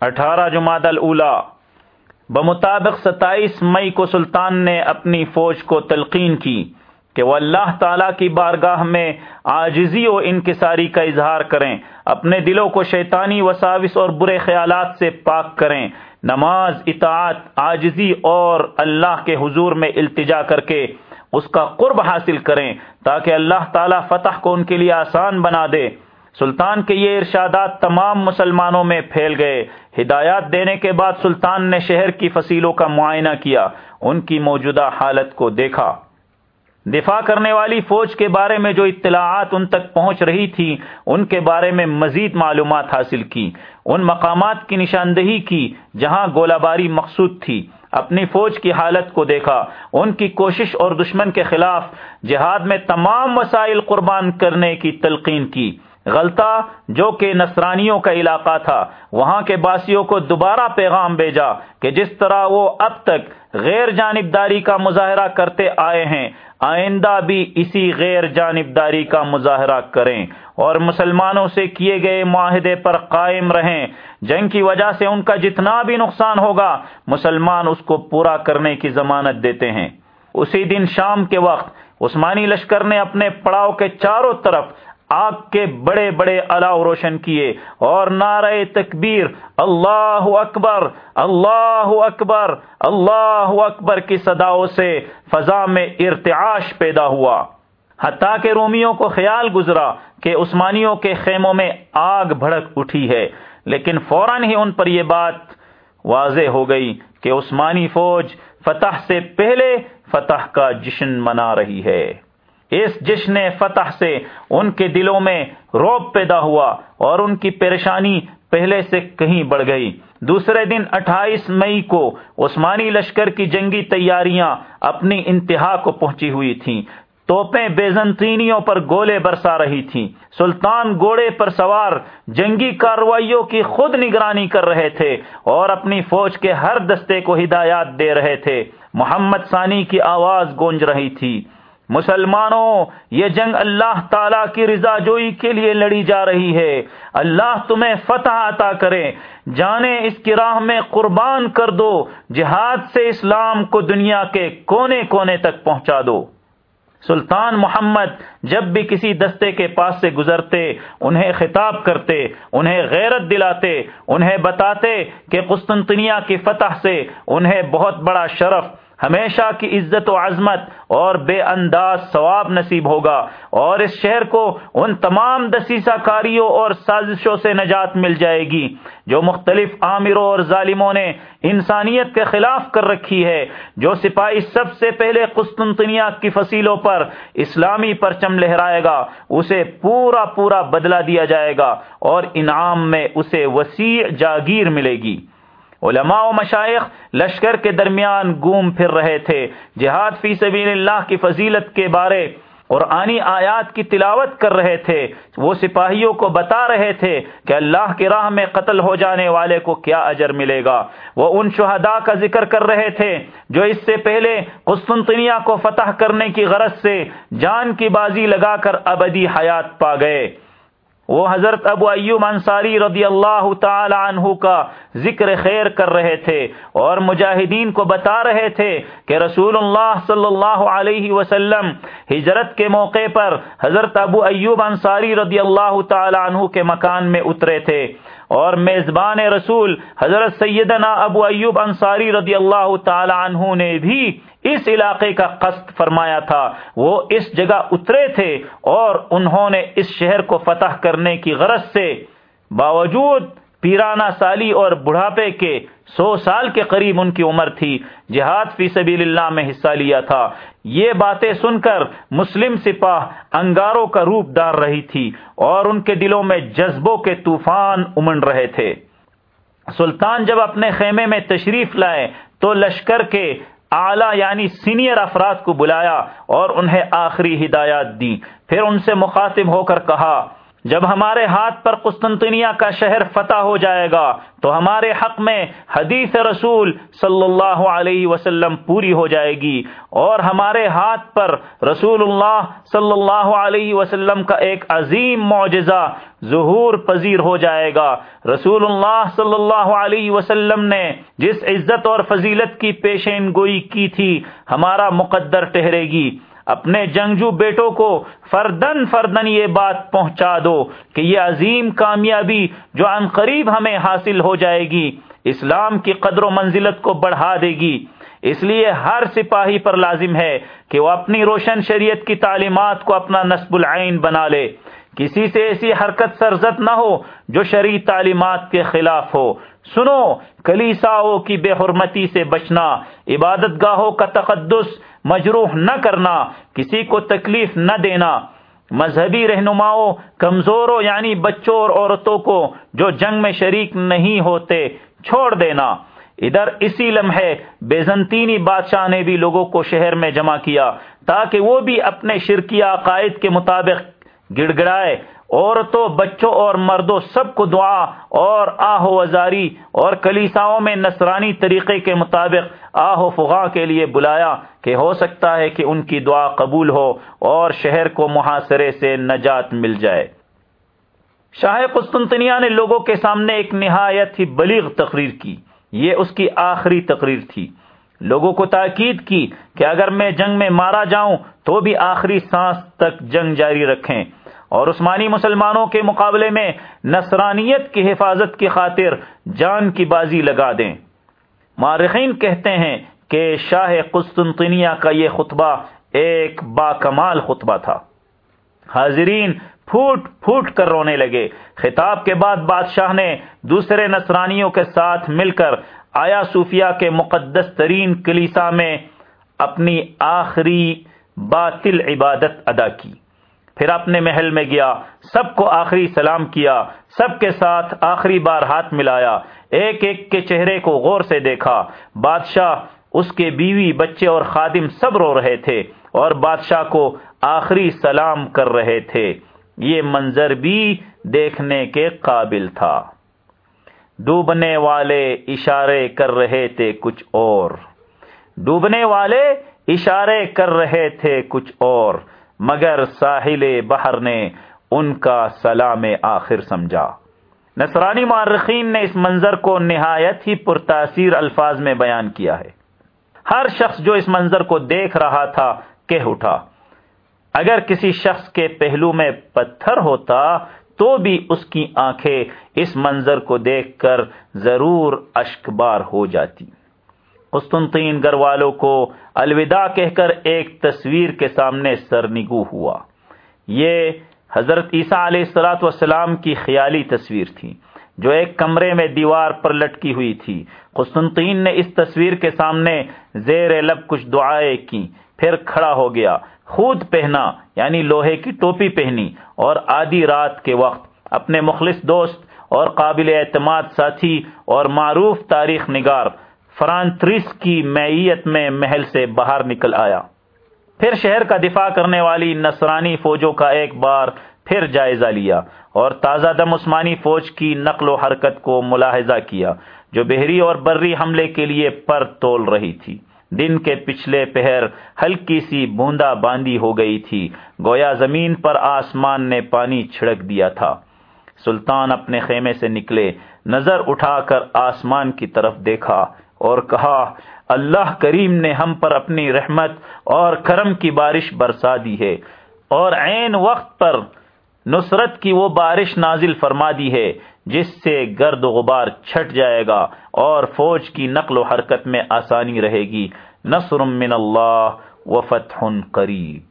اٹھارہ جماعت الاولا بمطابق ستائیس مئی کو سلطان نے اپنی فوج کو تلقین کی کہ وہ اللہ تعالی کی بارگاہ میں آجزی و انکساری کا اظہار کریں، اپنے دلوں کو شیطانی وساوس اور برے خیالات سے پاک کریں۔ نماز، اطاعت آجزی اور اللہ کے حضور میں التجا کر کے اس کا قرب حاصل کریں تاکہ اللہ تعالی فتح کو ان کے لیے آسان بنا دے۔ سلطان کے یہ ارشادات تمام مسلمانوں میں پھیل گئے۔ ہدایات دینے کے بعد سلطان نے شہر کی فصیلوں کا معائنہ کیا، ان کی موجودہ حالت کو دیکھا۔ دفاع کرنے والی فوج کے بارے میں جو اطلاعات ان تک پہنچ رہی تھی، ان کے بارے میں مزید معلومات حاصل کی۔ ان مقامات کی نشاندہی کی، جہاں گولہ باری مقصود تھی۔ اپنی فوج کی حالت کو دیکھا۔ ان کی کوشش اور دشمن کے خلاف جہاد میں تمام وسائل قربان کرنے کی تلقین کی۔ غلطہ جو کہ نصرانیوں کا علاقہ تھا۔ وہاں کے باسیوں کو دوبارہ پیغام بھیجا کہ جس طرح وہ اب تک غیر جانبداری کا مظاہرہ کرتے آئے ہیں، آئندہ بھی اسی غیر جانبداری کا مظاہرہ کریں۔ اور مسلمانوں سے کیے گئے معاہدے پر قائم رہیں۔ جنگ کی وجہ سے ان کا جتنا بھی نقصان ہوگا، مسلمان اس کو پورا کرنے کی ضمانت دیتے ہیں۔ اسی دن شام کے وقت عثمانی لشکر نے اپنے پڑاؤ کے چاروں طرف آگ کے بڑے بڑے الاؤ روشن کیے اور نعرہ تکبیر، اللہ اکبر اللہ اکبر اللہ اکبر کی صداؤں سے فضا میں ارتعاش پیدا ہوا۔ حتیٰ کہ رومیوں کو خیال گزرا کہ عثمانیوں کے خیموں میں آگ بھڑک اٹھی ہے، لیکن فوراً ہی ان پر یہ بات واضح ہو گئی کہ عثمانی فوج فتح سے پہلے فتح کا جشن منا رہی ہے۔ اس جشن فتح سے ان کے دلوں میں روب پیدا ہوا اور ان کی پریشانی پہلے سے کہیں بڑھ گئی۔ دوسرے دن اٹھائیس مئی کو عثمانی لشکر کی جنگی تیاریاں اپنی انتہا کو پہنچی ہوئی تھیں۔ توپیں بیزنطینیوں پر گولے برسا رہی تھیں۔ سلطان گوڑے پر سوار جنگی کارروائیوں کی خود نگرانی کر رہے تھے اور اپنی فوج کے ہر دستے کو ہدایات دے رہے تھے۔ محمد ثانی کی آواز گونج رہی تھی۔ مسلمانوں، یہ جنگ اللہ تعالی کی رضا جوئی کے لیے لڑی جا رہی ہے۔ اللہ تمہیں فتح عطا کرے۔ جانے اس کی راہ میں قربان کر دو۔ جہاد سے اسلام کو دنیا کے کونے کونے تک پہنچا دو۔ سلطان محمد جب بھی کسی دستے کے پاس سے گزرتے، انہیں خطاب کرتے، انہیں غیرت دلاتے، انہیں بتاتے کہ قسطنطنیہ کی فتح سے انہیں بہت بڑا شرف ہمیشہ کی عزت و عظمت اور بے انداز ثواب نصیب ہوگا اور اس شہر کو ان تمام دسیسہ کاریوں اور سازشوں سے نجات مل جائے گی جو مختلف عامروں اور ظالموں نے انسانیت کے خلاف کر رکھی ہے، جو سپاہی سب سے پہلے قسطنطنیہ کی فصیلوں پر اسلامی پرچم لہرائے گا، اسے پورا پورا بدلہ دیا جائے گا اور انعام میں اسے وسیع جاگیر ملے گی۔ علماء و مشائق لشکر کے درمیان گوم پھر رہے تھے۔ جہاد فی سبیل اللہ کی فضیلت کے بارے اور آنی آیات کی تلاوت کر رہے تھے۔ وہ سپاہیوں کو بتا رہے تھے کہ اللہ کی راہ میں قتل ہو جانے والے کو کیا اجر ملے گا۔ وہ ان شہداء کا ذکر کر رہے تھے جو اس سے پہلے قسطنطنیہ کو فتح کرنے کی غرض سے جان کی بازی لگا کر ابدی حیات پا گئے۔ وہ حضرت ابو ایوب انصاری رضی اللہ تعالی عنہ کا ذکر خیر کر رہے تھے اور مجاہدین کو بتا رہے تھے کہ رسول اللہ صلی اللہ علیہ وسلم ہجرت کے موقع پر حضرت ابو ایوب انصاری رضی اللہ تعالی عنہ کے مکان میں اترے تھے اور میزبان رسول حضرت سیدنا ابو ایوب انصاری رضی اللہ تعالی عنہ نے بھی اس علاقے کا قصد فرمایا تھا۔ وہ اس جگہ اترے تھے اور انہوں نے اس شہر کو فتح کرنے کی غرض سے باوجود پیرانا سالی اور بڑھاپے کے سو سال کے قریب ان کی عمر تھی۔ جہاد فی سبیل اللہ میں حصہ لیا تھا۔ یہ باتیں سن کر مسلم سپاہ انگاروں کا روپ دار رہی تھی اور ان کے دلوں میں جذبوں کے طوفان امن رہے تھے۔ سلطان جب اپنے خیمے میں تشریف لائے تو لشکر کے اعلی یعنی سینئر افراد کو بلایا اور انہیں آخری ہدایات دی پھر ان سے مخاطب ہو کر کہا جب ہمارے ہاتھ پر قسطنطنیہ کا شہر فتح ہو جائے گا، تو ہمارے حق میں حدیث رسول صلی اللہ علیہ وسلم پوری ہو جائے گی اور ہمارے ہاتھ پر رسول اللہ صلی اللہ علیہ وسلم کا ایک عظیم معجزہ ظہور پذیر ہو جائے گا۔ رسول اللہ صلی اللہ علیہ وسلم نے جس عزت اور فضیلت کی پیشین گوئی کی تھی، ہمارا مقدر ٹہرے گی۔ اپنے جنگجو بیٹوں کو فردن فردن یہ بات پہنچا دو کہ یہ عظیم کامیابی جو ان قریب ہمیں حاصل ہو جائے گی، اسلام کی قدر و منزلت کو بڑھا دے گی۔ اس لیے ہر سپاہی پر لازم ہے کہ وہ اپنی روشن شریعت کی تعلیمات کو اپنا نصب العین بنا لے۔ کسی سے ایسی حرکت سرزت نہ ہو جو شرعی تعلیمات کے خلاف ہو۔ سنو، کلیساؤں کی بے حرمتی سے بچنا عبادت گاہوں کا تقدس مجروح نہ کرنا، کسی کو تکلیف نہ دینا۔ مذہبی رہنماؤں، کمزوروں یعنی بچوں اور عورتوں کو جو جنگ میں شریک نہیں ہوتے، چھوڑ دینا۔ ادھر اسی لمحے بیزنطینی بادشاہ نے بھی لوگوں کو شہر میں جمع کیا، تاکہ وہ بھی اپنے شرکی عقائد کے مطابق گڑ گڑائے عورتوں، بچوں اور مردوں سب کو دعا اور آہ و ازاری اور کلیساؤں میں نصرانی طریقے کے مطابق آہ و فغا کے لیے بلایا کہ ہو سکتا ہے کہ ان کی دعا قبول ہو اور شہر کو محاصرے سے نجات مل جائے۔ شاہ قسطنطنیہ نے لوگوں کے سامنے ایک نہایت ہی بلیغ تقریر کی۔ یہ اس کی آخری تقریر تھی۔ لوگوں کو تاکید کی کہ اگر میں جنگ میں مارا جاؤں تو بھی آخری سانس تک جنگ جاری رکھیں۔ اور عثمانی مسلمانوں کے مقابلے میں نصرانیت کی حفاظت کی خاطر جان کی بازی لگا دیں۔ مارخین کہتے ہیں کہ شاہ قسطنطنیہ کا یہ خطبہ ایک با کمال خطبہ تھا۔ حاضرین پھوٹ پھوٹ کر رونے لگے۔ خطاب کے بعد بادشاہ نے دوسرے نصرانیوں کے ساتھ مل کر آیا صوفیہ کے مقدس ترین کلیسا میں اپنی آخری باطل عبادت ادا کی۔ پھر اپنے محل میں گیا، سب کو آخری سلام کیا، سب کے ساتھ آخری بار ہاتھ ملایا، ایک ایک کے چہرے کو غور سے دیکھا۔ بادشاہ، اس کے بیوی، بچے اور خادم سب رو رہے تھے اور بادشاہ کو آخری سلام کر رہے تھے۔ یہ منظر بھی دیکھنے کے قابل تھا۔ ڈوبنے والے اشارے کر رہے تھے کچھ اور۔ ڈوبنے والے اشارے کر رہے تھے کچھ اور۔ مگر ساحل بحر نے ان کا سلام آخر سمجھا۔ نصرانی معرخین نے اس منظر کو نہایت ہی پرتاثیر الفاظ میں بیان کیا ہے۔ ہر شخص جو اس منظر کو دیکھ رہا تھا، کہہ اٹھا۔ اگر کسی شخص کے پہلو میں پتھر ہوتا تو بھی اس کی آنکھیں اس منظر کو دیکھ کر ضرور اشکبار ہو جاتی۔ قسطنطین گھر والوں کو الوداع کہہ کر ایک تصویر کے سامنے سرنگو ہوا۔ یہ حضرت عیسیٰ علیہ السلاۃ والسلام کی خیالی تصویر تھی، جو ایک کمرے میں دیوار پر لٹکی ہوئی تھی۔ قسطنطین نے اس تصویر کے سامنے زیر لب کچھ دعائیں کی پھر کھڑا ہو گیا۔ خود پہنا یعنی لوہے کی ٹوپی پہنی، اور آدھی رات کے وقت اپنے مخلص دوست اور قابل اعتماد ساتھی اور معروف تاریخ نگار فرانتریس کی میت میں محل سے باہر نکل آیا۔ پھر شہر کا دفاع کرنے والی نصرانی فوجوں کا ایک بار پھر جائزہ لیا اور تازہ دم عثمانی فوج کی نقل و حرکت کو ملاحظہ کیا، جو بحری اور بری حملے کے لیے پر تول رہی تھی۔ دن کے پچھلے پہر ہلکی سی بوندا باندی ہو گئی تھی، گویا زمین پر آسمان نے پانی چھڑک دیا تھا۔ سلطان اپنے خیمے سے نکلے، نظر اٹھا کر آسمان کی طرف دیکھا۔ اور کہا، اللہ کریم نے ہم پر اپنی رحمت اور کرم کی بارش برسا دی ہے اور عین وقت پر نصرت کی وہ بارش نازل فرما دی ہے جس سے گرد و غبار چھٹ جائے گا اور فوج کی نقل و حرکت میں آسانی رہے گی۔ نصر من اللہ و فتح قریب۔